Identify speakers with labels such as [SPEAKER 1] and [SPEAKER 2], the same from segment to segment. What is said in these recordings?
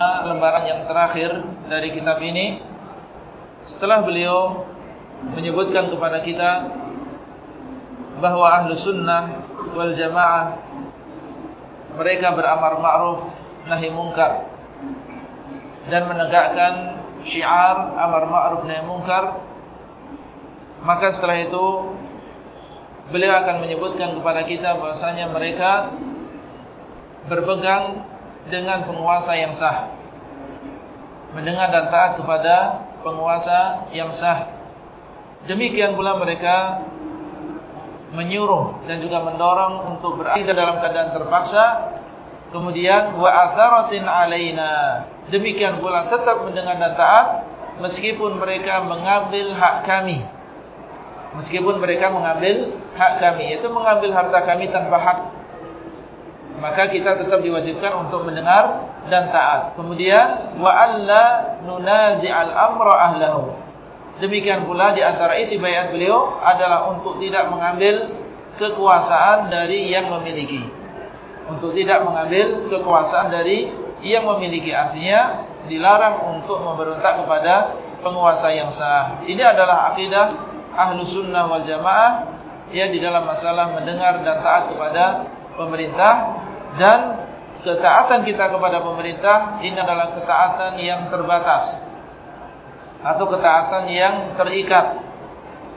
[SPEAKER 1] lembaran yang terakhir dari kitab ini. Setelah beliau menyebutkan kepada kita bahawa ahlu sunnah wal jamaah mereka beramar ma'ruf nahi mungkar dan menegakkan syiar amar ma'ruf nahi mungkar maka setelah itu beliau akan menyebutkan kepada kita bahasanya mereka berpegang dengan penguasa yang sah. Mendengar dan taat kepada penguasa yang sah. Demikian pula mereka menyuruh dan juga mendorong untuk berada dalam keadaan terpaksa. Kemudian wa atharatin alaina. Demikian pula tetap mendengar dan taat meskipun mereka mengambil hak kami. Meskipun mereka mengambil hak kami yaitu mengambil harta kami tanpa hak maka kita tetap diwajibkan untuk mendengar dan taat. Kemudian wa alla nunazi'al amra ahlahu. Demikian pula di antara isi bayat beliau adalah untuk tidak mengambil kekuasaan dari yang memiliki. Untuk tidak mengambil kekuasaan dari yang memiliki. Artinya dilarang untuk memberontak kepada penguasa yang sah. Ini adalah akidah ahlu sunnah wal jamaah. Ya di dalam masalah mendengar dan taat kepada pemerintah dan ketaatan kita kepada pemerintah ini adalah ketaatan yang terbatas atau ketaatan yang terikat.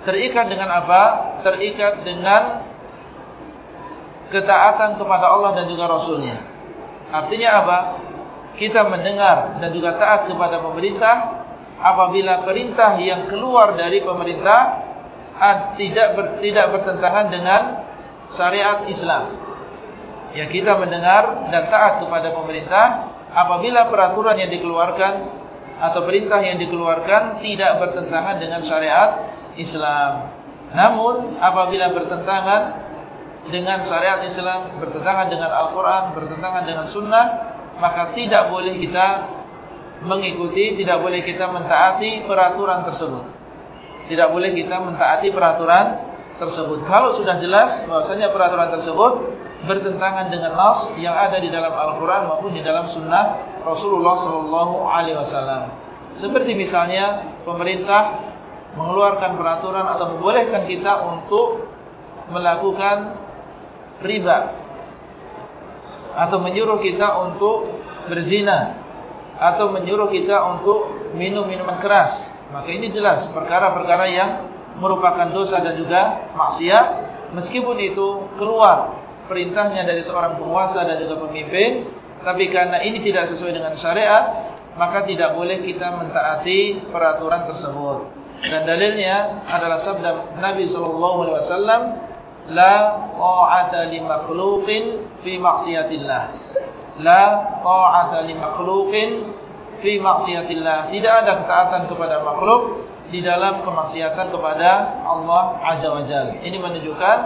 [SPEAKER 1] Terikat dengan apa? Terikat dengan ketaatan kepada Allah dan juga Rasulnya. Artinya apa? Kita mendengar dan juga taat kepada pemerintah apabila perintah yang keluar dari pemerintah tidak ber, tidak bertentangan dengan syariat Islam ya kita mendengar dan taat kepada pemerintah apabila peraturan yang dikeluarkan atau perintah yang dikeluarkan tidak bertentangan dengan syariat Islam. Namun apabila bertentangan dengan syariat Islam, bertentangan dengan Al-Quran, bertentangan dengan Sunnah, maka tidak boleh kita mengikuti, tidak boleh kita mentaati peraturan tersebut. Tidak boleh kita mentaati peraturan tersebut. Kalau sudah jelas bahwasanya peraturan tersebut bertentangan dengan nas yang ada di dalam Al-Quran maupun di dalam Sunnah Rasulullah Sallallahu Alaihi Wasallam. Seperti misalnya pemerintah mengeluarkan peraturan atau membolehkan kita untuk melakukan riba atau menyuruh kita untuk berzina atau menyuruh kita untuk minum minuman keras. Maka ini jelas perkara-perkara yang merupakan dosa dan juga maksiat meskipun itu keluar perintahnya dari seorang penguasa dan juga pemimpin tapi karena ini tidak sesuai dengan syariat maka tidak boleh kita mentaati peraturan tersebut. Dan dalilnya adalah sabda Nabi wasallam la ta'ata li makhluqin fi maksiatillah la ta'ata li makhluqin fi maksiatillah tidak ada ketaatan kepada makhluk di dalam kemaksiatan kepada Allah azza wajalla ini menunjukkan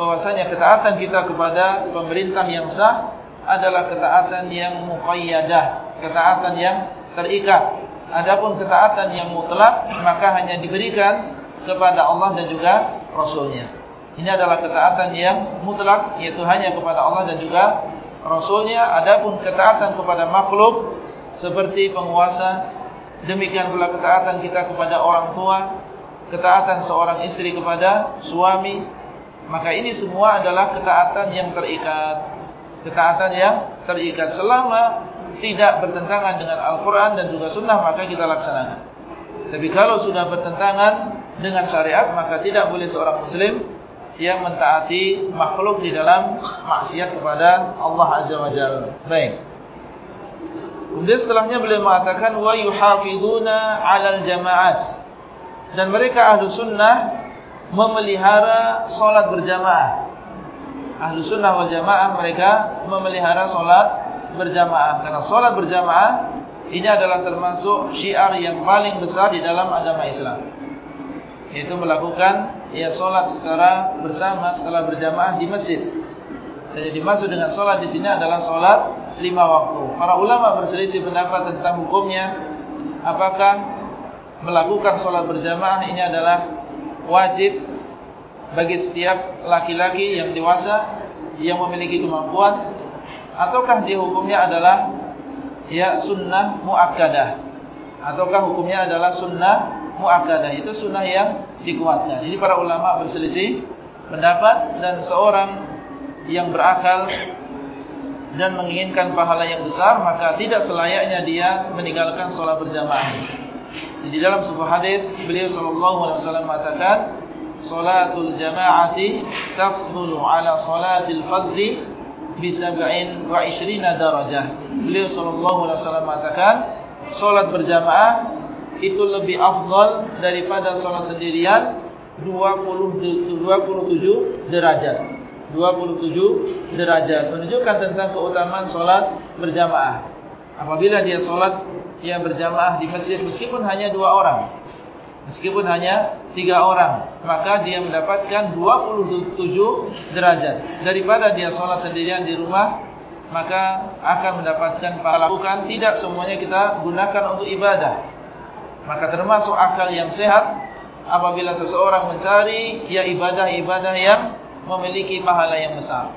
[SPEAKER 1] bahwasanya ketaatan kita kepada pemerintah yang sah adalah ketaatan yang muqayyadah, ketaatan yang terikat. Adapun ketaatan yang mutlak maka hanya diberikan kepada Allah dan juga Rasulnya. Ini adalah ketaatan yang mutlak yaitu hanya kepada Allah dan juga Rasulnya. Adapun ketaatan kepada makhluk seperti penguasa, demikian pula ketaatan kita kepada orang tua, ketaatan seorang istri kepada suami, maka ini semua adalah ketaatan yang terikat. Ketaatan yang terikat selama tidak bertentangan dengan Al-Quran dan juga Sunnah maka kita laksanakan. Tapi kalau sudah bertentangan dengan syariat maka tidak boleh seorang Muslim yang mentaati makhluk di dalam maksiat kepada Allah Azza wa Jalla. Baik. Kemudian setelahnya beliau mengatakan yuhafiduna 'alal jama'at. Dan mereka ahlu sunnah memelihara solat berjamaah. Ahlu sunnah wal jamaah mereka memelihara solat berjamaah. Karena solat berjamaah ini adalah termasuk syiar yang paling besar di dalam agama Islam. Yaitu melakukan ya solat secara bersama setelah berjamaah di masjid. Jadi dimaksud dengan solat di sini adalah solat lima waktu. Para ulama berselisih pendapat tentang hukumnya. Apakah melakukan solat berjamaah ini adalah wajib bagi setiap laki-laki yang dewasa yang memiliki kemampuan ataukah dia hukumnya adalah ya sunnah muakkadah ataukah hukumnya adalah sunnah muakkadah itu sunnah yang dikuatkan. Jadi para ulama berselisih pendapat dan seorang yang berakal dan menginginkan pahala yang besar maka tidak selayaknya dia meninggalkan sholat berjamaah. Jadi dalam sebuah hadis beliau sallallahu alaihi wasallam mengatakan salatul jamaati tafdhulu ala salatil fardhi bi 27 darajah. Beliau sallallahu alaihi wasallam mengatakan salat berjamaah itu lebih afdal daripada salat sendirian 20 27 derajat. 27 derajat menunjukkan tentang keutamaan salat berjamaah. Apabila dia salat yang berjamaah di masjid meskipun hanya dua orang. Meskipun hanya tiga orang maka dia mendapatkan 27 derajat. Daripada dia sholat sendirian di rumah maka akan mendapatkan pahala. Bukan tidak semuanya kita gunakan untuk ibadah. Maka termasuk akal yang sehat apabila seseorang mencari ya ibadah-ibadah yang memiliki pahala yang besar.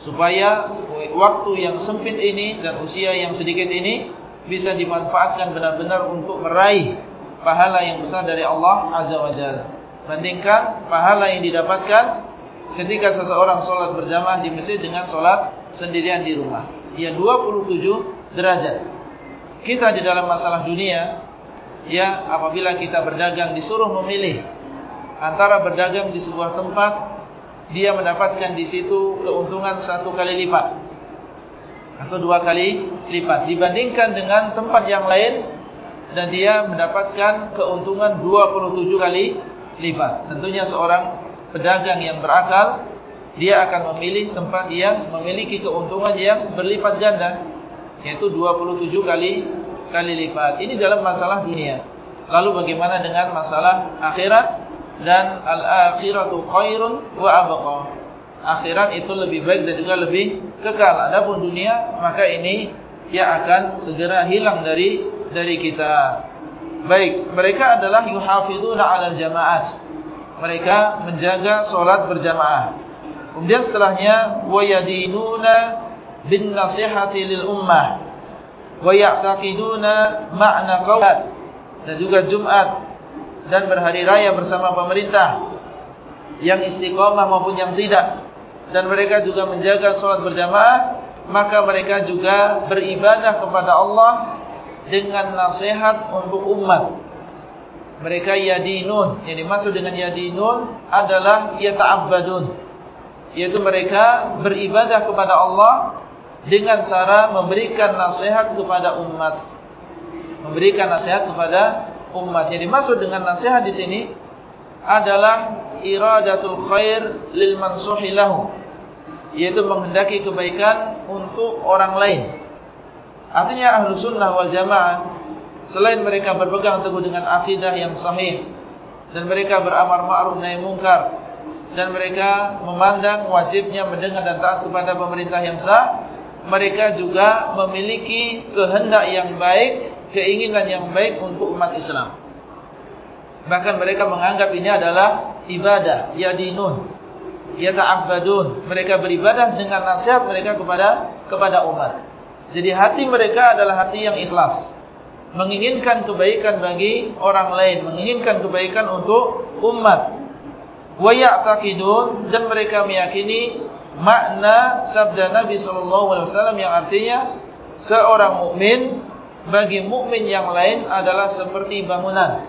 [SPEAKER 1] Supaya waktu yang sempit ini dan usia yang sedikit ini bisa dimanfaatkan benar-benar untuk meraih pahala yang besar dari Allah Azza wa Jalla. Bandingkan pahala yang didapatkan ketika seseorang sholat berjamaah di masjid dengan sholat sendirian di rumah. Ia 27 derajat. Kita di dalam masalah dunia, ya apabila kita berdagang disuruh memilih antara berdagang di sebuah tempat, dia mendapatkan di situ keuntungan satu kali lipat atau dua kali lipat dibandingkan dengan tempat yang lain dan dia mendapatkan keuntungan 27 kali lipat. Tentunya seorang pedagang yang berakal dia akan memilih tempat yang memiliki keuntungan yang berlipat ganda yaitu 27 kali kali lipat. Ini dalam masalah dunia. Lalu bagaimana dengan masalah akhirat dan al-akhiratu khairun wa abqa. Akhirat itu lebih baik dan juga lebih kekal. Adapun dunia maka ini ia akan segera hilang dari dari kita. Baik, mereka adalah yuhafizuna 'alal jama'at. Mereka menjaga salat berjamaah. Kemudian setelahnya wa yadinuna bin nasihati lil ummah wa ya'taqiduna ma'na qawlat dan juga Jumat dan berhari raya bersama pemerintah yang istiqamah maupun yang tidak dan mereka juga menjaga sholat berjamaah, maka mereka juga beribadah kepada Allah dengan nasihat untuk umat. Mereka yadinun, yang dimaksud dengan yadinun adalah yata'abbadun. Yaitu mereka beribadah kepada Allah dengan cara memberikan nasihat kepada umat. Memberikan nasihat kepada umat. Yang dimaksud dengan nasihat di sini adalah iradatul khair lil mansuhi lahu yaitu menghendaki kebaikan untuk orang lain. Artinya ahlu sunnah wal jamaah selain mereka berpegang teguh dengan akidah yang sahih dan mereka beramar ma'ruf nahi mungkar dan mereka memandang wajibnya mendengar dan taat kepada pemerintah yang sah, mereka juga memiliki kehendak yang baik, keinginan yang baik untuk umat Islam. Bahkan mereka menganggap ini adalah ibadah, yadinun yata'abbadun. Mereka beribadah dengan nasihat mereka kepada kepada umat. Jadi hati mereka adalah hati yang ikhlas. Menginginkan kebaikan bagi orang lain menginginkan kebaikan untuk umat. Wa ya'taqidun dan mereka meyakini makna sabda Nabi sallallahu alaihi wasallam yang artinya seorang mukmin bagi mukmin yang lain adalah seperti bangunan.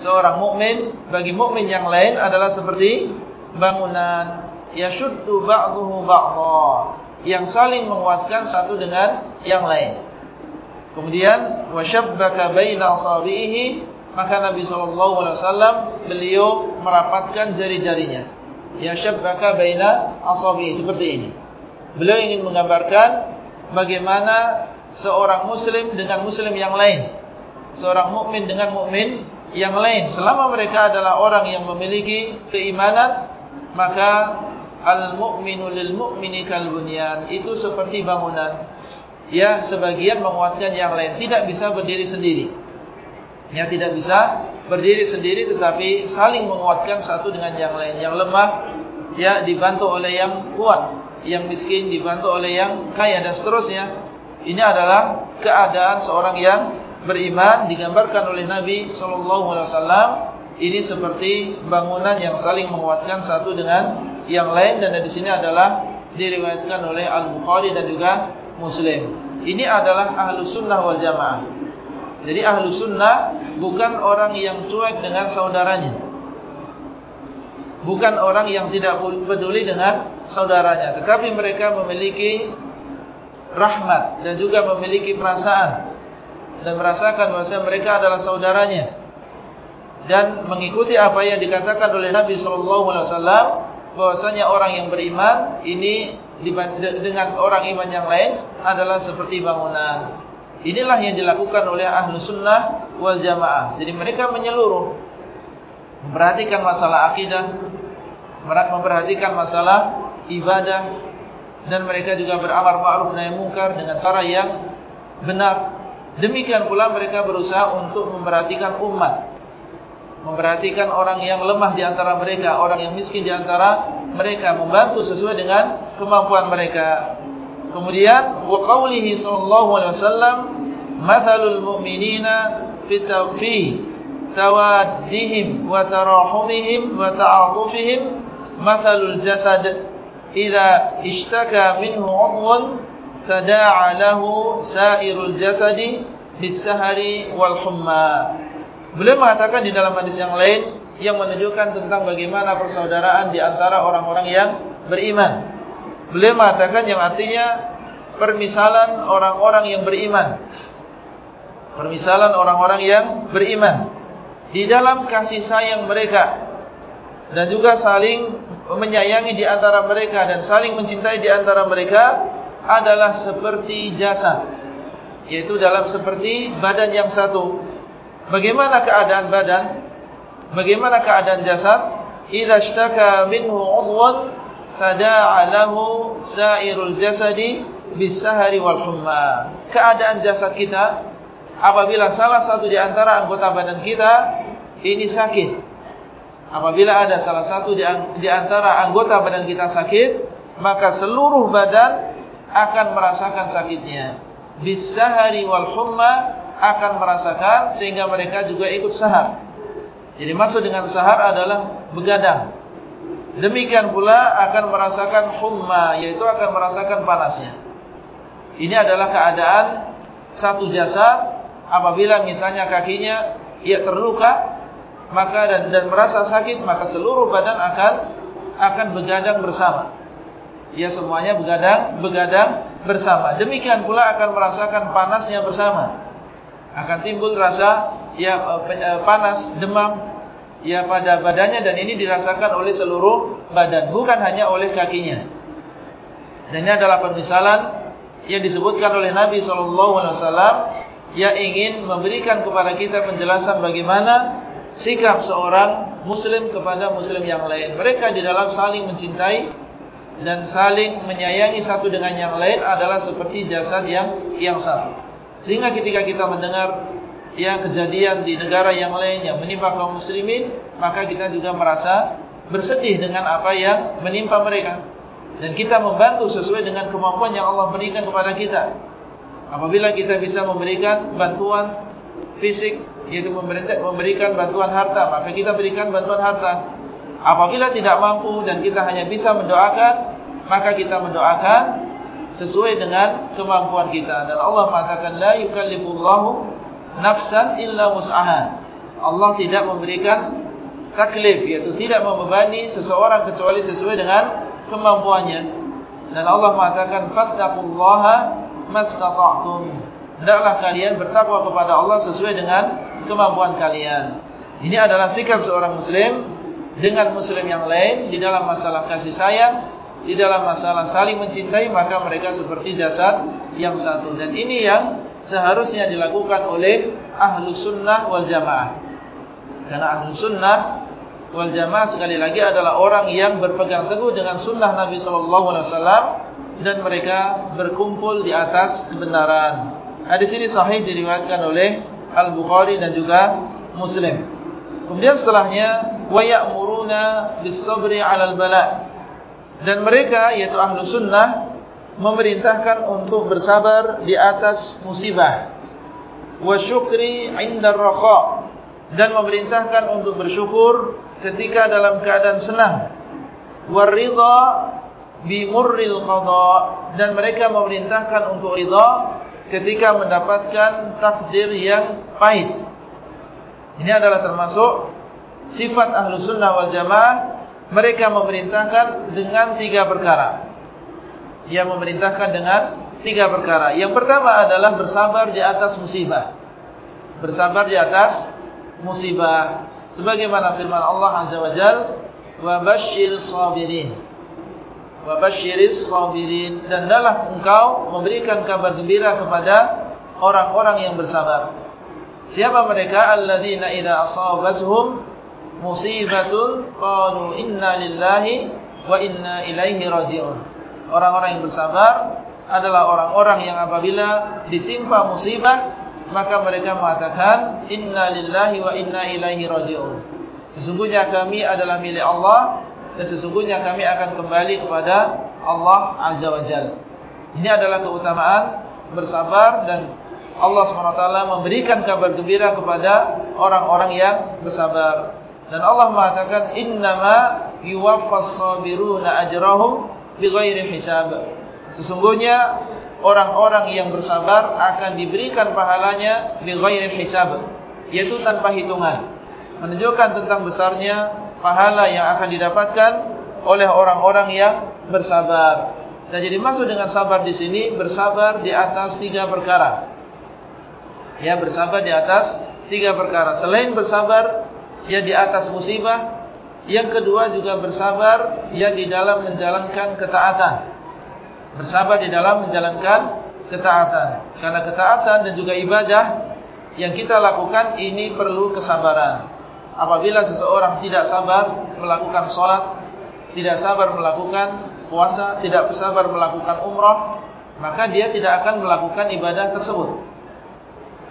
[SPEAKER 1] Seorang mukmin bagi mukmin yang lain adalah seperti bangunan yashuddu ba'dahu ba'dha yang saling menguatkan satu dengan yang lain. Kemudian wasyabbaka baina asabihi maka Nabi wasallam beliau merapatkan jari-jarinya. Yasyabbaka baina asabihi seperti ini. Beliau ingin menggambarkan bagaimana seorang muslim dengan muslim yang lain. Seorang mukmin dengan mukmin yang lain selama mereka adalah orang yang memiliki keimanan maka al-mu'minu lil-mu'mini kal-bunyan itu seperti bangunan ya sebagian menguatkan yang lain. Tidak bisa berdiri sendiri. Ya tidak bisa berdiri sendiri tetapi saling menguatkan satu dengan yang lain. Yang lemah ya dibantu oleh yang kuat. Yang miskin dibantu oleh yang kaya dan seterusnya. Ini adalah keadaan seorang yang beriman digambarkan oleh Nabi sallallahu alaihi wasallam ini seperti bangunan yang saling menguatkan satu dengan yang lain dan di sini adalah diriwayatkan oleh Al-Bukhari dan juga Muslim. Ini adalah ahlu sunnah wal jamaah. Jadi ahlu sunnah bukan orang yang cuek dengan saudaranya. Bukan orang yang tidak peduli dengan saudaranya. Tetapi mereka memiliki rahmat dan juga memiliki perasaan dan merasakan bahwa mereka adalah saudaranya dan mengikuti apa yang dikatakan oleh Nabi sallallahu alaihi wasallam bahwasanya orang yang beriman ini dengan orang iman yang lain adalah seperti bangunan. Inilah yang dilakukan oleh ahlu sunnah wal jamaah. Jadi mereka menyeluruh memperhatikan masalah akidah, memperhatikan masalah ibadah dan mereka juga beramar ma'ruf nahi munkar dengan cara yang benar. Demikian pula mereka berusaha untuk memperhatikan umat. Memperhatikan orang yang lemah di antara mereka, orang yang miskin di antara mereka, membantu sesuai dengan kemampuan mereka. Kemudian wa qaulihi sallallahu alaihi wasallam, "Mathalul mu'minina fi tawfi tawaddihim wa tarahumihim wa ta'atufihim mathalul jasad." Iza ishtaka minhu udhun tada'a lahu sa'irul jasadi bis-sahari wal humma. Beliau mengatakan di dalam hadis yang lain yang menunjukkan tentang bagaimana persaudaraan di antara orang-orang yang beriman. Beliau mengatakan yang artinya permisalan orang-orang yang beriman. Permisalan orang-orang yang beriman di dalam kasih sayang mereka dan juga saling menyayangi di antara mereka dan saling mencintai di antara mereka adalah seperti jasad yaitu dalam seperti badan yang satu bagaimana keadaan badan? Bagaimana keadaan jasad? Idza ishtaka minhu udwan tada'a lahu sa'irul jasadi bis-sahari wal humma keadaan jasad kita apabila salah satu di antara anggota badan kita ini sakit apabila ada salah satu di antara anggota badan kita sakit, maka seluruh badan akan merasakan sakitnya. Bisahari wal humma akan merasakan sehingga mereka juga ikut sahar. Jadi maksud dengan sahar adalah begadang. Demikian pula akan merasakan humma, yaitu akan merasakan panasnya. Ini adalah keadaan satu jasad apabila misalnya kakinya ia terluka maka dan, dan merasa sakit maka seluruh badan akan akan begadang bersama. Ya semuanya begadang begadang bersama. Demikian pula akan merasakan panasnya bersama. Akan timbul rasa ya eh, panas, demam ya pada badannya dan ini dirasakan oleh seluruh badan, bukan hanya oleh kakinya. Dan ini adalah permisalan yang disebutkan oleh Nabi sallallahu alaihi yang ingin memberikan kepada kita penjelasan bagaimana sikap seorang muslim kepada muslim yang lain. Mereka di dalam saling mencintai dan saling menyayangi satu dengan yang lain adalah seperti jasad yang yang satu. Sehingga ketika kita mendengar yang kejadian di negara yang lain yang menimpa kaum muslimin, maka kita juga merasa bersedih dengan apa yang menimpa mereka. Dan kita membantu sesuai dengan kemampuan yang Allah berikan kepada kita. Apabila kita bisa memberikan bantuan fisik yaitu memberikan bantuan harta maka kita berikan bantuan harta apabila tidak mampu dan kita hanya bisa mendoakan maka kita mendoakan sesuai dengan kemampuan kita. Dan Allah mengatakan la yukallifullahu nafsan illa wus'aha. Allah tidak memberikan taklif yaitu tidak membebani seseorang kecuali sesuai dengan kemampuannya. Dan Allah mengatakan fattaqullaha mastata'tum. Hendaklah kalian bertakwa kepada Allah sesuai dengan kemampuan kalian. Ini adalah sikap seorang muslim dengan muslim yang lain di dalam masalah kasih sayang, di dalam masalah saling mencintai, maka mereka seperti jasad yang satu. Dan ini yang seharusnya dilakukan oleh ahlu sunnah wal jamaah. Karena ahlu sunnah wal jamaah sekali lagi adalah orang yang berpegang teguh dengan sunnah Nabi SAW dan mereka berkumpul di atas kebenaran. Hadis ini sahih diriwayatkan oleh Al-Bukhari dan juga Muslim. Kemudian setelahnya ya'muruna bis-sabri 'alal bala. Dan mereka yaitu ahlu sunnah memerintahkan untuk bersabar di atas musibah. Wa syukri 'inda ar-raqa dan memerintahkan untuk bersyukur ketika dalam keadaan senang. Wa bi murril qada dan mereka memerintahkan untuk ridha ketika mendapatkan takdir yang pahit. Ini adalah termasuk sifat ahlu sunnah wal jamaah mereka memerintahkan dengan tiga perkara dia memerintahkan dengan tiga perkara. Yang pertama adalah bersabar di atas musibah. Bersabar di atas musibah. Sebagaimana firman Allah Azza wa Jal. Sabirin. Wa bashiris sabirin. Dan dalam engkau memberikan kabar gembira kepada orang-orang yang bersabar. Siapa mereka? Alladzina idha asabatuhum musibatun qalu inna lillahi wa inna ilaihi raji'un. Orang-orang yang bersabar adalah orang-orang yang apabila ditimpa musibah maka mereka mengatakan inna lillahi wa inna ilaihi raji'un. Sesungguhnya kami adalah milik Allah dan sesungguhnya kami akan kembali kepada Allah Azza wa Jalla. Ini adalah keutamaan bersabar dan Allah SWT memberikan kabar gembira kepada orang-orang yang bersabar. Dan Allah mengatakan innama yuwaffas sabiruna ajrahum bighairi hisab. Sesungguhnya orang-orang yang bersabar akan diberikan pahalanya bighairi hisab, yaitu tanpa hitungan. Menunjukkan tentang besarnya pahala yang akan didapatkan oleh orang-orang yang bersabar. Dan jadi maksud dengan sabar di sini bersabar di atas tiga perkara. Ya bersabar di atas tiga perkara. Selain bersabar ya di atas musibah, yang kedua juga bersabar yang di dalam menjalankan ketaatan. Bersabar di dalam menjalankan ketaatan. Karena ketaatan dan juga ibadah yang kita lakukan ini perlu kesabaran. Apabila seseorang tidak sabar melakukan sholat, tidak sabar melakukan puasa, tidak sabar melakukan umrah, maka dia tidak akan melakukan ibadah tersebut.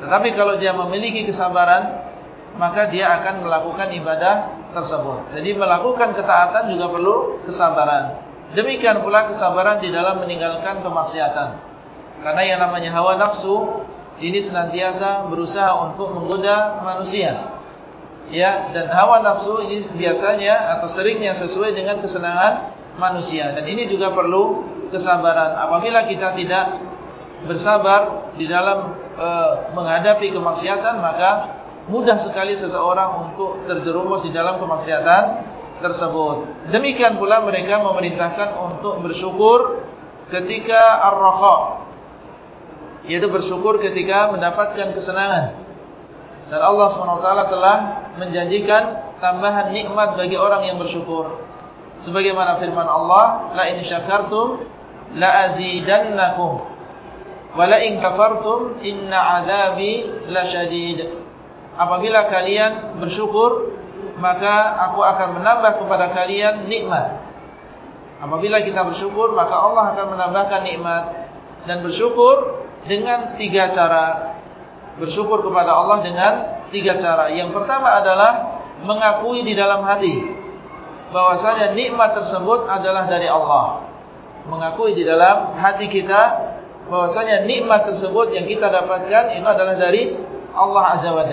[SPEAKER 1] Tetapi kalau dia memiliki kesabaran, maka dia akan melakukan ibadah tersebut. Jadi melakukan ketaatan juga perlu kesabaran. Demikian pula kesabaran di dalam meninggalkan kemaksiatan. Karena yang namanya hawa nafsu ini senantiasa berusaha untuk menggoda manusia. Ya, dan hawa nafsu ini biasanya atau seringnya sesuai dengan kesenangan manusia dan ini juga perlu kesabaran. Apabila kita tidak bersabar di dalam e, menghadapi kemaksiatan maka mudah sekali seseorang untuk terjerumus di dalam kemaksiatan tersebut. Demikian pula mereka memerintahkan untuk bersyukur ketika ar-raha. Yaitu bersyukur ketika mendapatkan kesenangan. Dan Allah SWT telah menjanjikan tambahan nikmat bagi orang yang bersyukur. Sebagaimana firman Allah, La in syakartum la azidannakum. Wa la in kafartum inna azabi la syadid apabila kalian bersyukur maka aku akan menambah kepada kalian nikmat. Apabila kita bersyukur maka Allah akan menambahkan nikmat. Dan bersyukur dengan tiga cara. Bersyukur kepada Allah dengan tiga cara. Yang pertama adalah mengakui di dalam hati bahwasanya nikmat tersebut adalah dari Allah. Mengakui di dalam hati kita bahwasanya nikmat tersebut yang kita dapatkan itu adalah dari Allah Azza wa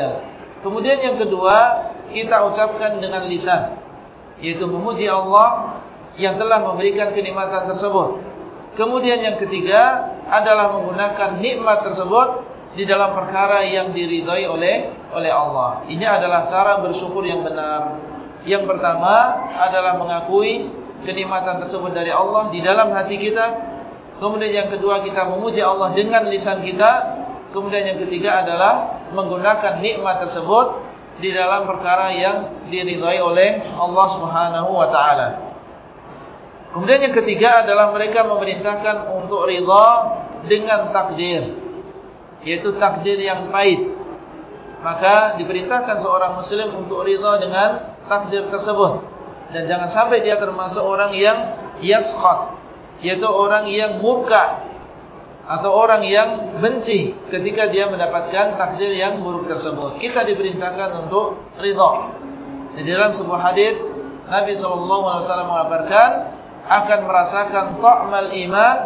[SPEAKER 1] Kemudian yang kedua, kita ucapkan dengan lisan. Yaitu memuji Allah yang telah memberikan kenikmatan tersebut. Kemudian yang ketiga adalah menggunakan nikmat tersebut di dalam perkara yang diridhai oleh oleh Allah. Ini adalah cara bersyukur yang benar. Yang pertama adalah mengakui kenikmatan tersebut dari Allah di dalam hati kita. Kemudian yang kedua kita memuji Allah dengan lisan kita. Kemudian yang ketiga adalah menggunakan nikmat tersebut di dalam perkara yang diridhai oleh Allah Subhanahu wa taala. Kemudian yang ketiga adalah mereka memerintahkan untuk ridha dengan takdir. Yaitu takdir yang pahit. Maka diperintahkan seorang muslim untuk ridha dengan takdir tersebut. Dan jangan sampai dia termasuk orang yang yaskhat. Yaitu orang yang murka atau orang yang benci ketika dia mendapatkan takdir yang buruk tersebut. Kita diperintahkan untuk ridha. Di dalam sebuah hadis Nabi wasallam mengabarkan akan merasakan ta'mal iman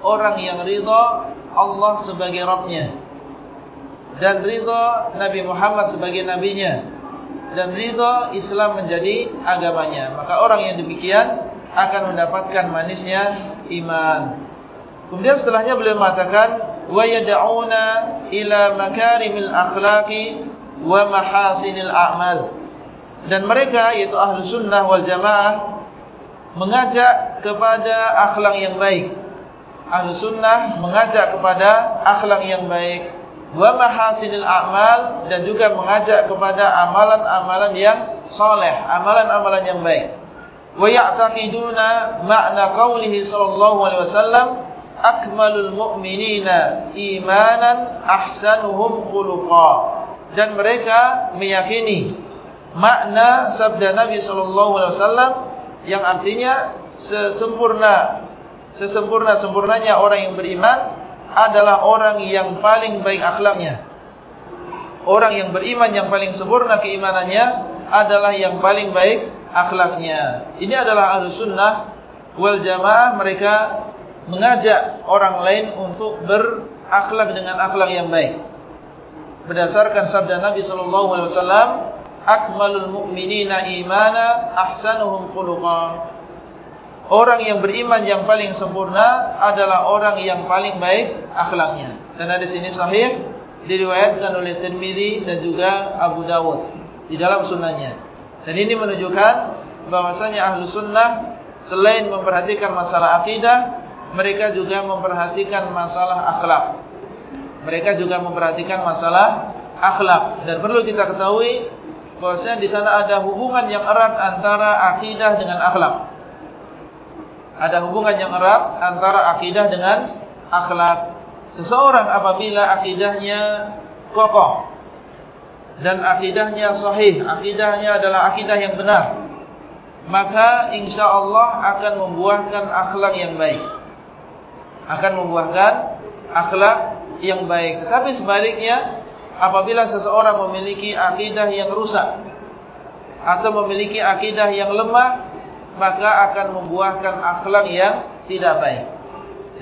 [SPEAKER 1] orang yang ridha Allah sebagai Rabbnya dan ridha Nabi Muhammad sebagai nabinya dan ridha Islam menjadi agamanya maka orang yang demikian akan mendapatkan manisnya iman kemudian setelahnya beliau mengatakan wa yad'una ila makarimil akhlaqi wa mahasinil a'mal. Dan mereka yaitu ahlu sunnah wal jamaah mengajak kepada akhlak yang baik. Ahlu sunnah mengajak kepada akhlak yang baik. Wa mahasinil a'mal dan juga mengajak kepada amalan-amalan yang saleh, amalan-amalan yang baik. Wa ya'taqiduna ma'na qawlihi sallallahu alaihi wasallam akmalul mu'minina imanan ahsanuhum khuluqa. Dan mereka meyakini makna sabda Nabi sallallahu alaihi wasallam yang artinya sesempurna sesempurna-sempurnanya orang yang beriman adalah orang yang paling baik akhlaknya. Orang yang beriman yang paling sempurna keimanannya adalah yang paling baik akhlaknya. Ini adalah ahlu sunnah wal jamaah mereka mengajak orang lain untuk berakhlak dengan akhlak yang baik. Berdasarkan sabda Nabi sallallahu alaihi wasallam, "Akmalul mu'minina imana ahsanuhum khuluqan." Orang yang beriman yang paling sempurna adalah orang yang paling baik akhlaknya. Dan hadis ini sahih diriwayatkan oleh Tirmizi dan juga Abu Dawud di dalam sunnahnya. Dan ini menunjukkan bahwasanya ahlu sunnah selain memperhatikan masalah akidah, mereka juga memperhatikan masalah akhlak. Mereka juga memperhatikan masalah akhlak. Dan perlu kita ketahui bahwasanya di sana ada hubungan yang erat antara akidah dengan akhlak ada hubungan yang erat antara akidah dengan akhlak. Seseorang apabila akidahnya kokoh dan akidahnya sahih, akidahnya adalah akidah yang benar, maka insya Allah akan membuahkan akhlak yang baik. Akan membuahkan akhlak yang baik. Tetapi sebaliknya, apabila seseorang memiliki akidah yang rusak atau memiliki akidah yang lemah, maka akan membuahkan akhlak yang tidak baik.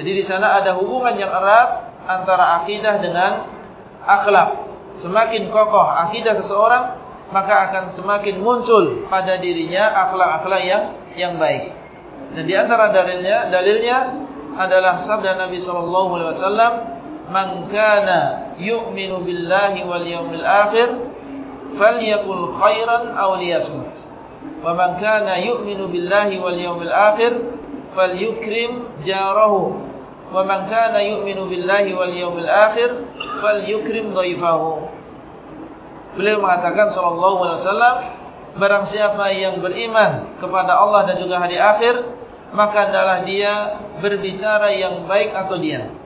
[SPEAKER 1] Jadi di sana ada hubungan yang erat antara akidah dengan akhlak. Semakin kokoh akidah seseorang, maka akan semakin muncul pada dirinya akhlak-akhlak yang yang baik. Dan di antara dalilnya, dalilnya adalah sabda Nabi sallallahu alaihi wasallam, "Man kana yu'minu billahi wal yawmil akhir, falyakul khairan aw liyasmut." Wa man kana yu'minu billahi wal yawmil akhir, falyukrim jarahu. Wa man kana yu'minu billahi wal yawmil akhir, falyukrim dhaifahu. Beliau mengatakan sallallahu alaihi wasallam, barang siapa yang beriman kepada Allah dan juga hari akhir, maka adalah dia berbicara yang baik atau diam.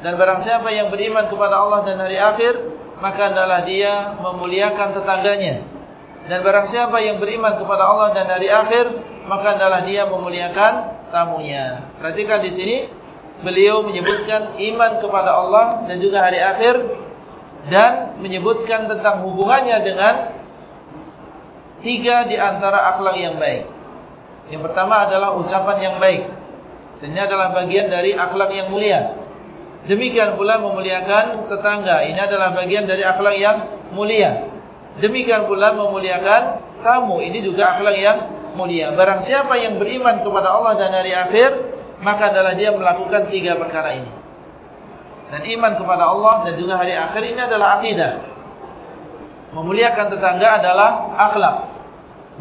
[SPEAKER 1] Dan barang siapa yang beriman kepada Allah dan hari akhir maka adalah dia memuliakan tetangganya dan barang siapa yang beriman kepada Allah dan hari akhir, maka adalah dia memuliakan tamunya. Perhatikan di sini, beliau menyebutkan iman kepada Allah dan juga hari akhir, dan menyebutkan tentang hubungannya dengan tiga di antara akhlak yang baik. Yang pertama adalah ucapan yang baik. Dan ini adalah bagian dari akhlak yang mulia. Demikian pula memuliakan tetangga. Ini adalah bagian dari akhlak yang mulia. Demikian pula memuliakan tamu. Ini juga akhlak yang mulia. Barang siapa yang beriman kepada Allah dan hari akhir, maka adalah dia melakukan tiga perkara ini. Dan iman kepada Allah dan juga hari akhir ini adalah akidah. Memuliakan tetangga adalah akhlak.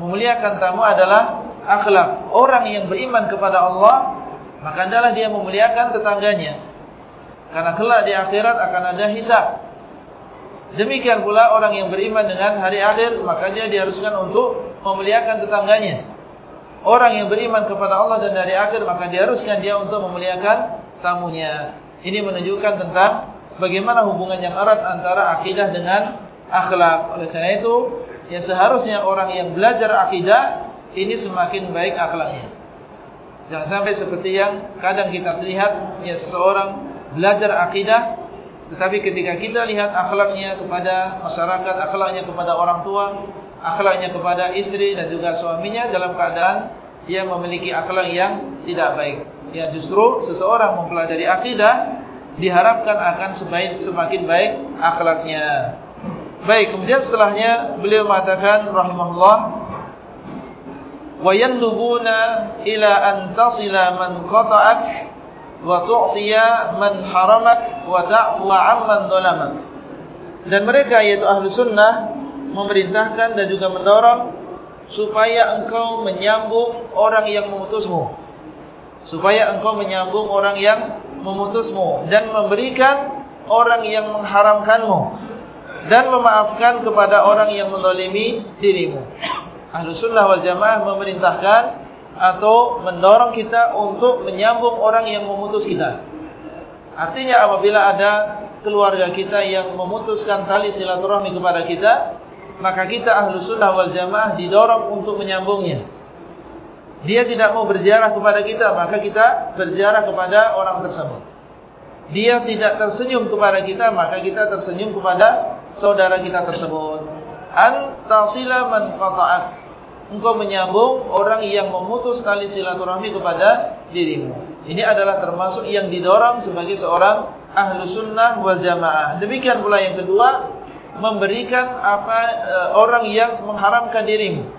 [SPEAKER 1] Memuliakan tamu adalah akhlak. Orang yang beriman kepada Allah, maka adalah dia memuliakan tetangganya. Karena kelak di akhirat akan ada hisab. Demikian pula orang yang beriman dengan hari akhir, maka dia diharuskan untuk memuliakan tetangganya. Orang yang beriman kepada Allah dan hari akhir, maka diharuskan dia untuk memuliakan tamunya. Ini menunjukkan tentang bagaimana hubungan yang erat antara akidah dengan akhlak. Oleh karena itu, ya seharusnya orang yang belajar akidah, ini semakin baik akhlaknya. Jangan sampai seperti yang kadang kita lihat, ya seseorang belajar akidah, tetapi ketika kita lihat akhlaknya kepada masyarakat, akhlaknya kepada orang tua, akhlaknya kepada istri dan juga suaminya dalam keadaan ia memiliki akhlak yang tidak baik. Ya justru seseorang mempelajari akidah diharapkan akan semakin baik akhlaknya. Baik, kemudian setelahnya beliau mengatakan rahimahullah an tasila man qata'ak wa tu'tiya man haramak wa ta'fu 'amman dhalamak. Dan mereka yaitu ahlu sunnah memerintahkan dan juga mendorong supaya engkau menyambung orang yang memutusmu. Supaya engkau menyambung orang yang memutusmu dan memberikan orang yang mengharamkanmu dan memaafkan kepada orang yang mendolimi dirimu. Ahlu sunnah wal jamaah memerintahkan atau mendorong kita untuk menyambung orang yang memutus kita. Artinya apabila ada keluarga kita yang memutuskan tali silaturahmi kepada kita, maka kita ahlu sunnah wal jamaah didorong untuk menyambungnya. Dia tidak mau berziarah kepada kita, maka kita berziarah kepada orang tersebut. Dia tidak tersenyum kepada kita, maka kita tersenyum kepada saudara kita tersebut. Antasila man qata'ak. Engkau menyambung orang yang memutus tali silaturahmi kepada dirimu. Ini adalah termasuk yang didorong sebagai seorang ahlu sunnah wal jamaah. Demikian pula yang kedua, memberikan apa e, orang yang mengharamkan dirimu.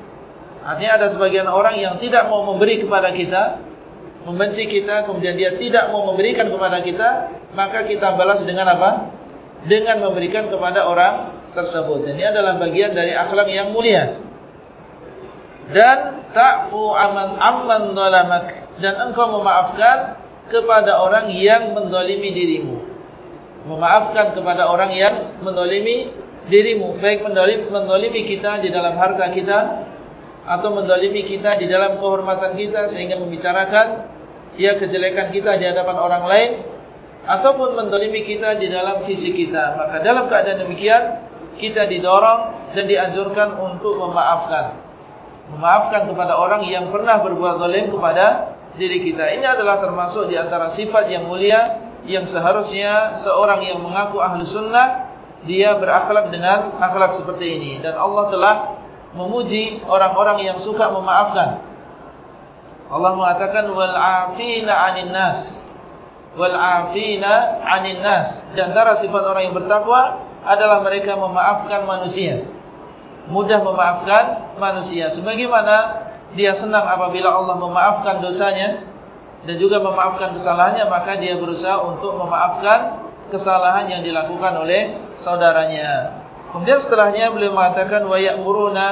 [SPEAKER 1] Artinya ada sebagian orang yang tidak mau memberi kepada kita, membenci kita, kemudian dia tidak mau memberikan kepada kita, maka kita balas dengan apa? dengan memberikan kepada orang tersebut. Ini adalah bagian dari akhlak yang mulia. Dan ta'fu aman amman dolamak dan engkau memaafkan kepada orang yang mendolimi dirimu. Memaafkan kepada orang yang mendolimi dirimu, baik mendolimi, mendolimi kita di dalam harta kita atau mendolimi kita di dalam kehormatan kita sehingga membicarakan ya kejelekan kita di hadapan orang lain ataupun mendolimi kita di dalam fisik kita. Maka dalam keadaan demikian, kita didorong dan dianjurkan untuk memaafkan. Memaafkan kepada orang yang pernah berbuat zalim kepada diri kita. Ini adalah termasuk di antara sifat yang mulia yang seharusnya seorang yang mengaku ahli sunnah, dia berakhlak dengan akhlak seperti ini. Dan Allah telah memuji orang-orang yang suka memaafkan. Allah mengatakan 'anil nas wal afina 'anil nas. Di antara sifat orang yang bertakwa adalah mereka memaafkan manusia. Mudah memaafkan manusia sebagaimana dia senang apabila Allah memaafkan dosanya dan juga memaafkan kesalahannya maka dia berusaha untuk memaafkan kesalahan yang dilakukan oleh saudaranya. Kemudian setelahnya beliau mengatakan wa ya'muruna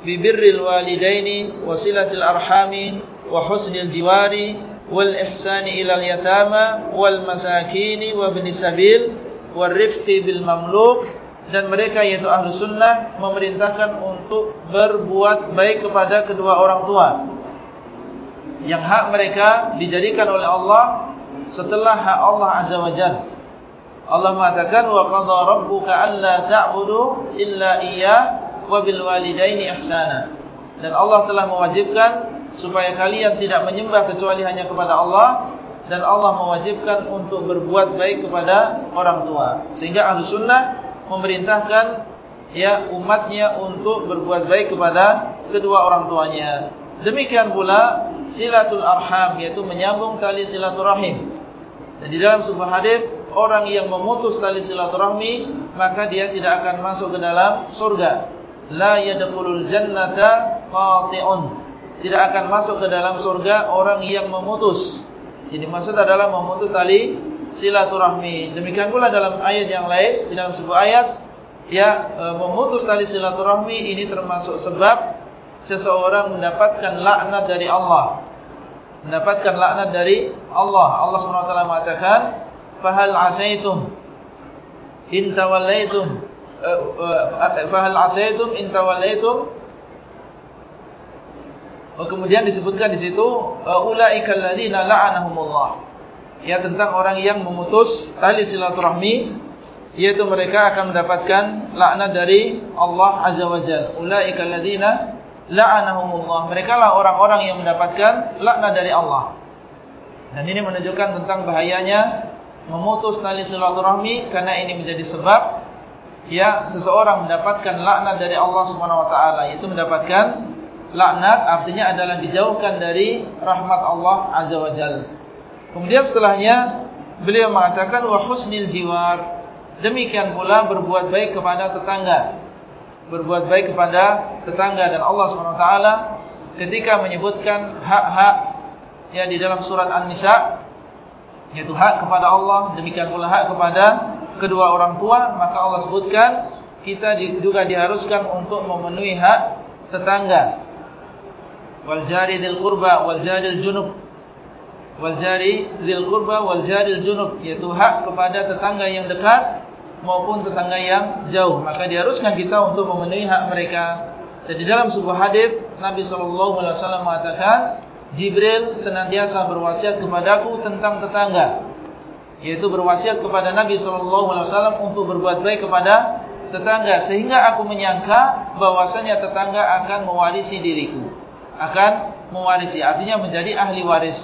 [SPEAKER 1] bi birril walidaini wa silatil arhami wa husnil jiwari wal ihsani ilal yatama wal masakini wa bin sabil wal rifqi bil mamluk dan mereka yaitu ahlu sunnah memerintahkan untuk berbuat baik kepada kedua orang tua. Yang hak mereka dijadikan oleh Allah setelah hak Allah azza wajalla Allah mengatakan wa qadha rabbuka alla ta'budu illa iyyah wa bil walidaini ihsana. Dan Allah telah mewajibkan supaya kalian tidak menyembah kecuali hanya kepada Allah dan Allah mewajibkan untuk berbuat baik kepada orang tua. Sehingga ahlu sunnah memerintahkan ya umatnya untuk berbuat baik kepada kedua orang tuanya. Demikian pula silatul arham yaitu menyambung tali silaturahim. Dan di dalam sebuah hadis orang yang memutus tali silaturahmi maka dia tidak akan masuk ke dalam surga. La yadkhulul jannata qati'un. Tidak akan masuk ke dalam surga orang yang memutus. Jadi maksud adalah memutus tali silaturahmi. Demikian pula dalam ayat yang lain, di dalam sebuah ayat ya e, memutus tali silaturahmi ini termasuk sebab seseorang mendapatkan laknat dari Allah. Mendapatkan laknat dari Allah. Allah SWT mengatakan, "Fahal asaitum in tawallaitum e, e, fahal asaitum in tawallaitum Oh, kemudian disebutkan di situ ulaikal ladzina la'anahumullah. Ya tentang orang yang memutus tali silaturahmi yaitu mereka akan mendapatkan laknat dari Allah Azza wa Jalla. Ulaikal ladzina la'anahumullah. Mereka lah orang-orang yang mendapatkan laknat dari Allah. Dan ini menunjukkan tentang bahayanya memutus tali silaturahmi karena ini menjadi sebab ya seseorang mendapatkan laknat dari Allah Subhanahu wa taala yaitu mendapatkan laknat artinya adalah dijauhkan dari rahmat Allah Azza wa Jal. Kemudian setelahnya beliau mengatakan wa husnil jiwar. Demikian pula berbuat baik kepada tetangga. Berbuat baik kepada tetangga dan Allah SWT ketika menyebutkan hak-hak yang di dalam surat An-Nisa yaitu hak kepada Allah demikian pula hak kepada kedua orang tua maka Allah sebutkan kita juga diharuskan untuk memenuhi hak tetangga wal jari dzil qurba wal jari junub. Wal jari dzil qurba wal jari junub yaitu hak kepada tetangga yang dekat maupun tetangga yang jauh. Maka diharuskan kita untuk memenuhi hak mereka. Dan di dalam sebuah hadis Nabi sallallahu alaihi wasallam mengatakan Jibril senantiasa berwasiat kepadaku tentang tetangga. Yaitu berwasiat kepada Nabi sallallahu alaihi wasallam untuk berbuat baik kepada tetangga sehingga aku menyangka bahwasanya tetangga akan mewarisi diriku akan mewarisi artinya menjadi ahli waris.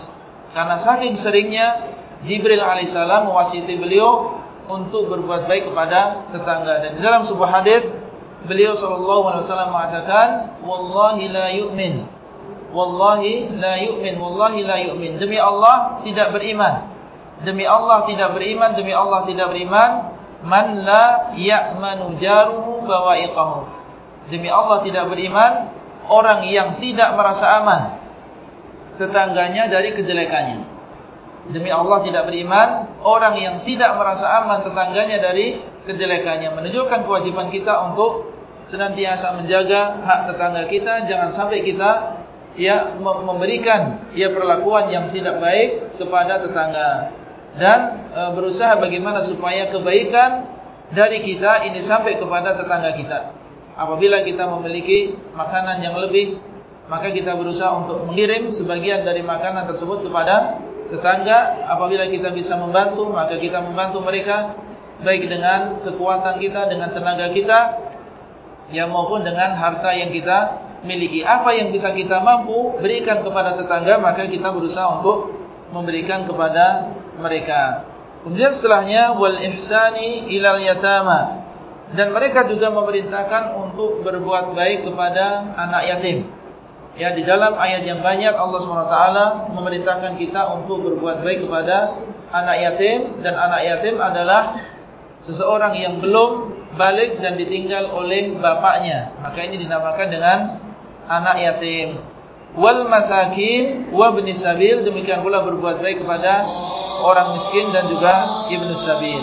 [SPEAKER 1] Karena saking seringnya Jibril alaihissalam mewasiati beliau untuk berbuat baik kepada tetangga. Dan dalam sebuah hadis beliau sallallahu alaihi wasallam mengatakan wallahi la yu'min. Wallahi la yu'min Wallahi la yu'min. Demi Allah tidak beriman. Demi Allah tidak beriman Demi Allah tidak beriman Man la ya'manu jaruhu bawa'iqahu. Demi Allah tidak beriman Orang yang tidak merasa aman Tetangganya dari kejelekannya. Demi Allah tidak beriman Orang yang tidak merasa aman Tetangganya dari kejelekannya. Menunjukkan kewajiban kita untuk Senantiasa menjaga hak tetangga kita. Jangan sampai kita ya memberikan ya perlakuan yang tidak baik kepada tetangga. Dan e, berusaha bagaimana supaya kebaikan dari kita ini sampai kepada tetangga kita. Apabila kita memiliki makanan yang lebih, maka kita berusaha untuk mengirim sebagian dari makanan tersebut kepada tetangga. Apabila kita bisa membantu, maka kita membantu mereka baik dengan kekuatan kita, dengan tenaga kita, ya maupun dengan harta yang kita miliki apa yang bisa kita mampu berikan kepada tetangga maka kita berusaha untuk memberikan kepada mereka. Kemudian setelahnya wal ihsani ilal yatama dan mereka juga memerintahkan untuk berbuat baik kepada anak yatim. Ya di dalam ayat yang banyak Allah SWT memerintahkan kita untuk berbuat baik kepada anak yatim dan anak yatim adalah seseorang yang belum balik dan ditinggal oleh bapaknya. Maka ini dinamakan dengan anak yatim wal masakin wa ibn sabil demikian pula berbuat baik kepada orang miskin dan juga ibn sabil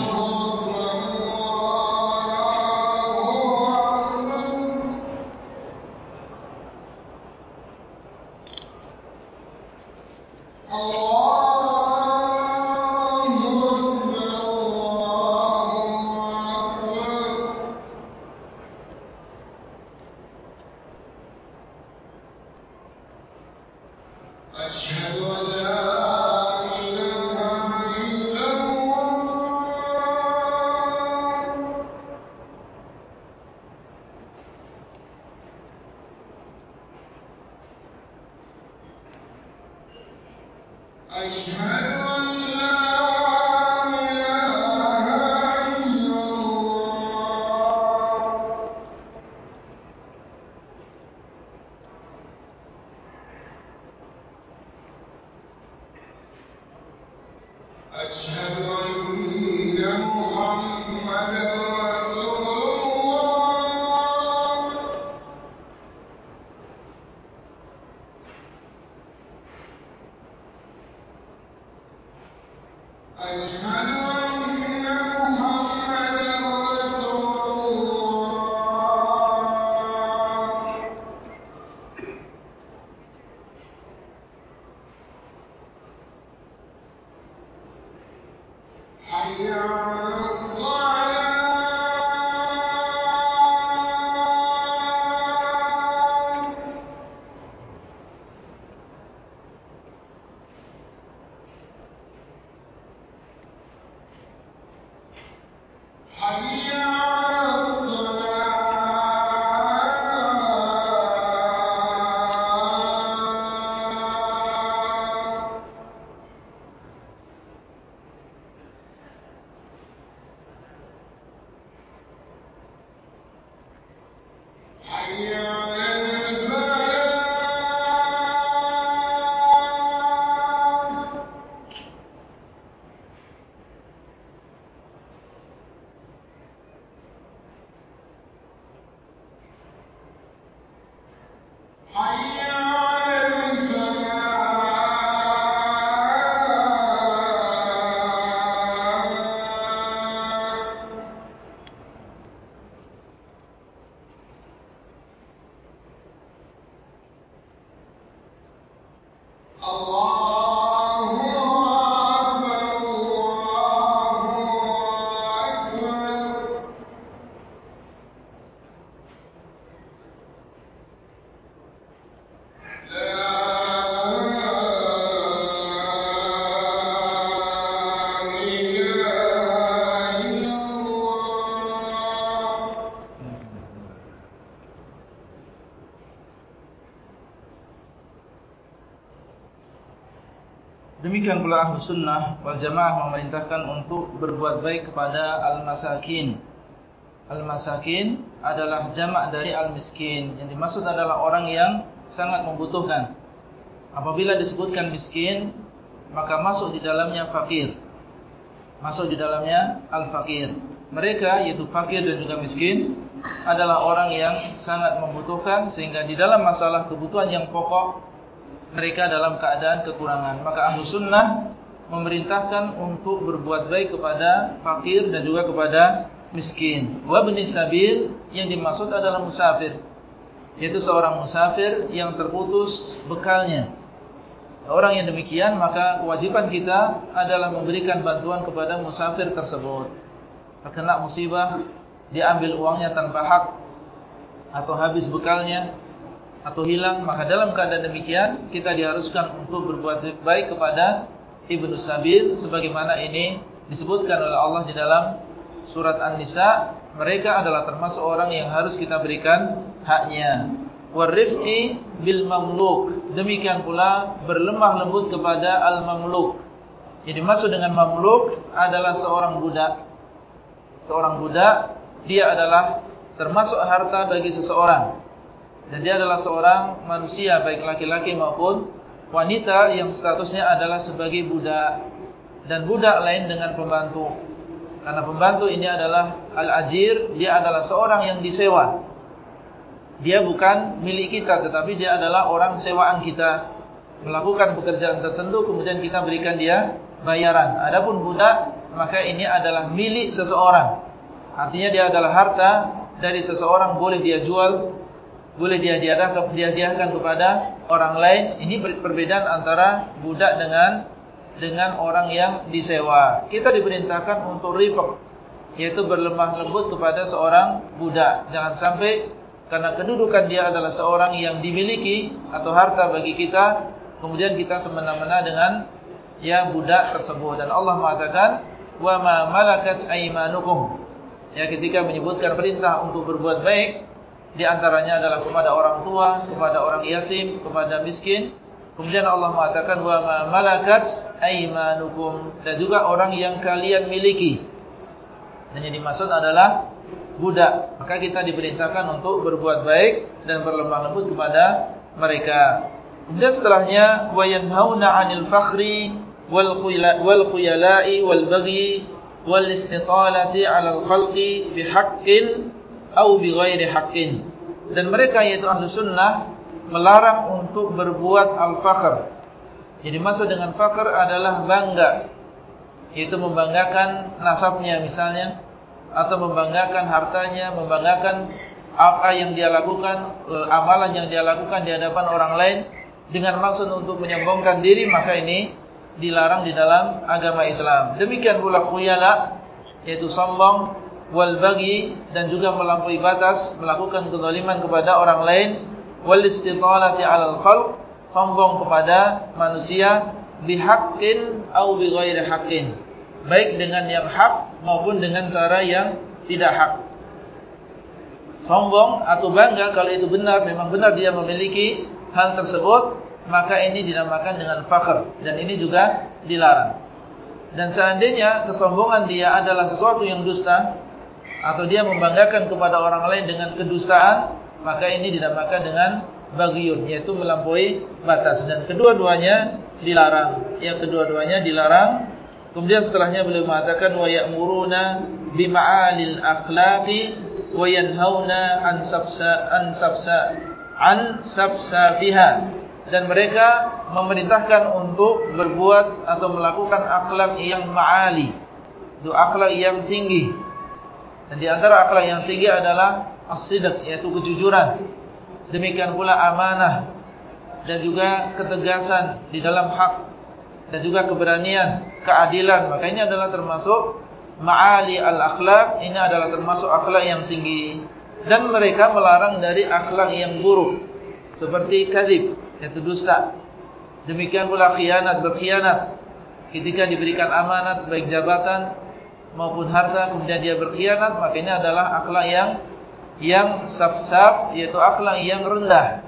[SPEAKER 1] أشهد أن محمدا I pula ahlu sunnah wal jamaah memerintahkan untuk berbuat baik kepada al-masakin. Al-masakin adalah jamak dari al-miskin. Yang dimaksud adalah orang yang sangat membutuhkan. Apabila disebutkan miskin, maka masuk di dalamnya fakir. Masuk di dalamnya al-fakir. Mereka yaitu fakir dan juga miskin adalah orang yang sangat membutuhkan sehingga di dalam masalah kebutuhan yang pokok mereka dalam keadaan kekurangan. Maka ahlu sunnah memerintahkan untuk berbuat baik kepada fakir dan juga kepada miskin. Wabni sabil yang dimaksud adalah musafir. Yaitu seorang musafir yang terputus bekalnya. Orang yang demikian maka kewajiban kita adalah memberikan bantuan kepada musafir tersebut. Terkena musibah, diambil uangnya tanpa hak atau habis bekalnya atau hilang maka dalam keadaan demikian kita diharuskan untuk berbuat baik kepada ibnu sabil sebagaimana ini disebutkan oleh Allah di dalam surat An-Nisa. Mereka adalah termasuk orang yang harus kita berikan haknya. Warifqi bil mamluk. Demikian pula berlemah lembut kepada al mamluk. Jadi maksud dengan mamluk adalah seorang budak. Seorang budak dia adalah termasuk harta bagi seseorang dan dia adalah seorang manusia baik laki-laki maupun wanita yang statusnya adalah sebagai budak dan budak lain dengan pembantu. Karena pembantu ini adalah al-ajir, dia adalah seorang yang disewa. Dia bukan milik kita tetapi dia adalah orang sewaan kita melakukan pekerjaan tertentu kemudian kita berikan dia bayaran. Adapun budak maka ini adalah milik seseorang. Artinya dia adalah harta dari seseorang boleh dia jual boleh dia diadakan dia diadakan kepada orang lain. Ini perbedaan antara budak dengan dengan orang yang disewa. Kita diperintahkan untuk rifq yaitu berlemah lembut kepada seorang budak. Jangan sampai karena kedudukan dia adalah seorang yang dimiliki atau harta bagi kita kemudian kita semena-mena dengan ya budak tersebut. Dan Allah mengatakan wa ma malakat aymanukum. Ya ketika menyebutkan perintah untuk berbuat baik di antaranya adalah kepada orang tua, kepada orang yatim, kepada miskin. Kemudian Allah mengatakan wa ma malakat aymanukum dan juga orang yang kalian miliki. Dan yang dimaksud adalah budak. Maka kita diperintahkan untuk berbuat baik dan berlemah lembut kepada mereka. Kemudian setelahnya wa yanhauna 'anil fakhri wal khuyala'i wal baghi wal istitalati 'alal khalqi bihaqqin au bi haqqin. Dan mereka yaitu ahlu sunnah melarang untuk berbuat al-fakhr. Jadi maksud dengan fakhr adalah bangga. Yaitu membanggakan nasabnya misalnya. Atau membanggakan hartanya, membanggakan apa yang dia lakukan, amalan yang dia lakukan di hadapan orang lain. Dengan maksud untuk menyombongkan diri, maka ini dilarang di dalam agama Islam. Demikian pula khuyala, yaitu sombong, wal bagi dan juga melampaui batas melakukan kezaliman kepada orang lain wal istitalati 'alal khalq sombong kepada manusia bihaqqin au bighairi haqqin. Baik dengan yang hak maupun dengan cara yang tidak hak. Sombong atau bangga kalau itu benar memang benar dia memiliki hal tersebut maka ini dinamakan dengan fakhr dan ini juga dilarang. Dan seandainya kesombongan dia adalah sesuatu yang dusta atau dia membanggakan kepada orang lain dengan kedustaan, maka ini dinamakan dengan bagyun, yaitu melampaui batas. Dan kedua-duanya dilarang. Yang kedua-duanya dilarang. Kemudian setelahnya beliau mengatakan wa ya'muruna bima'alil akhlaqi wa yanhauna an sabsa an sabsa an sabsafiha dan mereka memerintahkan untuk berbuat atau melakukan akhlak yang ma'ali itu akhlak yang tinggi dan di antara akhlak yang tinggi adalah as-sidq yaitu kejujuran. Demikian pula amanah dan juga ketegasan di dalam hak dan juga keberanian, keadilan. Maka ini adalah termasuk ma'ali al-akhlak, ini adalah termasuk akhlak yang tinggi. Dan mereka melarang dari akhlak yang buruk seperti kadzib, yaitu dusta. Demikian pula khianat, berkhianat ketika diberikan amanat baik jabatan maupun harta kemudian dia berkhianat maka ini adalah akhlak yang yang saf-saf yaitu akhlak yang rendah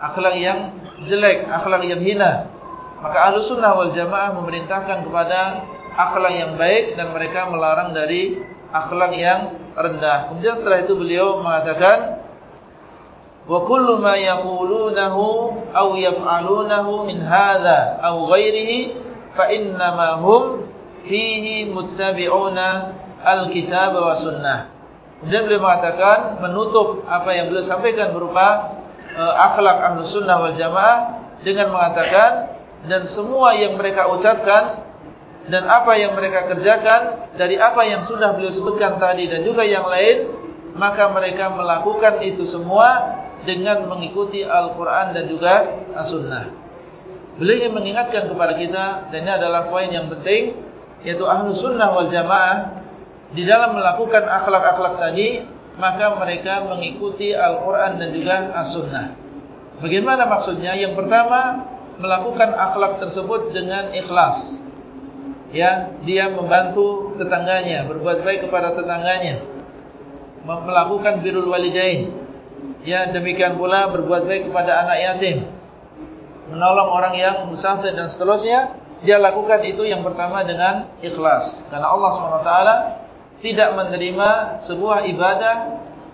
[SPEAKER 1] akhlak yang jelek akhlak yang hina Maka ahlu sunnah wal jamaah memerintahkan kepada akhlak yang baik dan mereka melarang dari akhlak yang rendah. Kemudian setelah itu beliau mengatakan wa kullu ma yaqulunahu aw yaf'alunahu min hadha aw ghairihi fa inna ma hum fihi muttabi'una al-kitab wa sunnah. Kemudian beliau mengatakan menutup apa yang beliau sampaikan berupa uh, akhlak ahlu sunnah wal jamaah dengan mengatakan dan semua yang mereka ucapkan dan apa yang mereka kerjakan dari apa yang sudah beliau sebutkan tadi dan juga yang lain maka mereka melakukan itu semua dengan mengikuti Al-Quran dan juga As-Sunnah beliau ingin mengingatkan kepada kita dan ini adalah poin yang penting yaitu Ahlu Sunnah wal Jamaah di dalam melakukan akhlak-akhlak tadi maka mereka mengikuti Al-Quran dan juga As-Sunnah bagaimana maksudnya? yang pertama melakukan akhlak tersebut dengan ikhlas. Ya, dia membantu tetangganya, berbuat baik kepada tetangganya. Melakukan birrul walidain. Ya, demikian pula berbuat baik kepada anak yatim. Menolong orang yang musafir dan seterusnya, dia lakukan itu yang pertama dengan ikhlas. Karena Allah SWT tidak menerima sebuah ibadah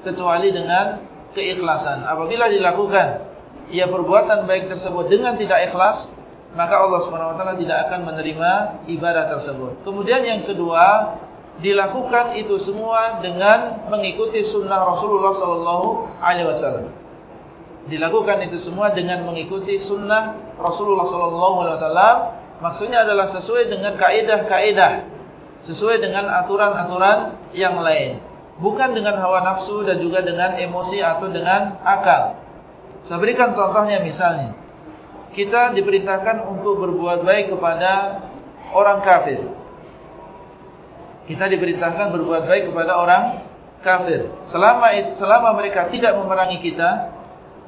[SPEAKER 1] kecuali dengan keikhlasan. Apabila dilakukan ia perbuatan baik tersebut dengan tidak ikhlas, maka Allah SWT tidak akan menerima ibadah tersebut. Kemudian yang kedua, dilakukan itu semua dengan mengikuti sunnah Rasulullah SAW. Dilakukan itu semua dengan mengikuti sunnah Rasulullah SAW. Maksudnya adalah sesuai dengan kaedah-kaedah. Sesuai dengan aturan-aturan yang lain. Bukan dengan hawa nafsu dan juga dengan emosi atau dengan akal. Saya berikan contohnya misalnya. Kita diperintahkan untuk berbuat baik kepada orang kafir. Kita diperintahkan berbuat baik kepada orang kafir. Selama selama mereka tidak memerangi kita,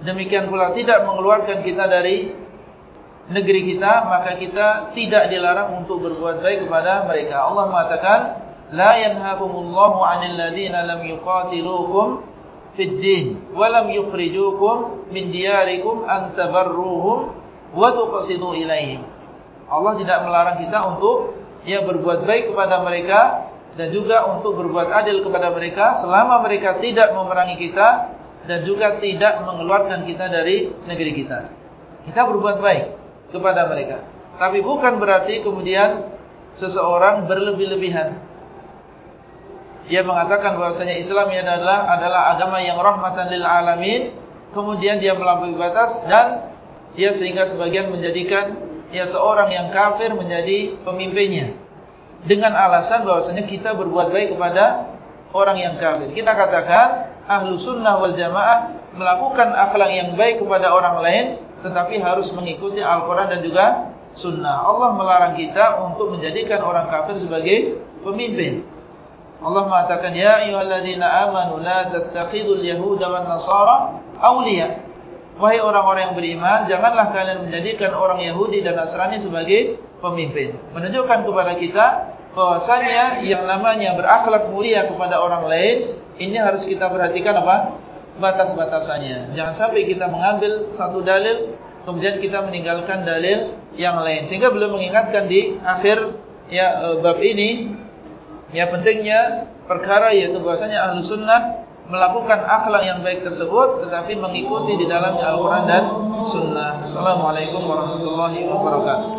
[SPEAKER 1] demikian pula tidak mengeluarkan kita dari negeri kita, maka kita tidak dilarang untuk berbuat baik kepada mereka. Allah mengatakan, "La yanhaqumullahu 'anil ladzina lam yuqatilukum fid din wa lam yukhrijukum min diyarikum an tabarruhum wa tuqsitu ilaihim. Allah tidak melarang kita untuk ya berbuat baik kepada mereka dan juga untuk berbuat adil kepada mereka selama mereka tidak memerangi kita dan juga tidak mengeluarkan kita dari negeri kita. Kita berbuat baik kepada mereka. Tapi bukan berarti kemudian seseorang berlebih-lebihan. Dia mengatakan bahwasanya Islam adalah adalah agama yang rahmatan lil alamin. Kemudian dia melampaui batas dan dia sehingga sebagian menjadikan ya seorang yang kafir menjadi pemimpinnya. Dengan alasan bahwasanya kita berbuat baik kepada orang yang kafir. Kita katakan ahlu sunnah wal jamaah melakukan akhlak yang baik kepada orang lain tetapi harus mengikuti Al-Quran dan juga sunnah Allah melarang kita untuk menjadikan orang kafir sebagai pemimpin Allah mengatakan ya ayyuhalladzina amanu la tattakhidul yahuda wan nasara awliya. Wahai orang-orang yang beriman, janganlah kalian menjadikan orang Yahudi dan Nasrani sebagai pemimpin. Menunjukkan kepada kita bahwasanya yang namanya berakhlak mulia kepada orang lain, ini harus kita perhatikan apa? Batas-batasannya. Jangan sampai kita mengambil satu dalil kemudian kita meninggalkan dalil yang lain. Sehingga belum mengingatkan di akhir ya bab ini Ya pentingnya perkara yaitu bahasanya ahlu sunnah melakukan akhlak yang baik tersebut tetapi mengikuti di dalamnya Al-Quran dan sunnah. Assalamualaikum warahmatullahi wabarakatuh.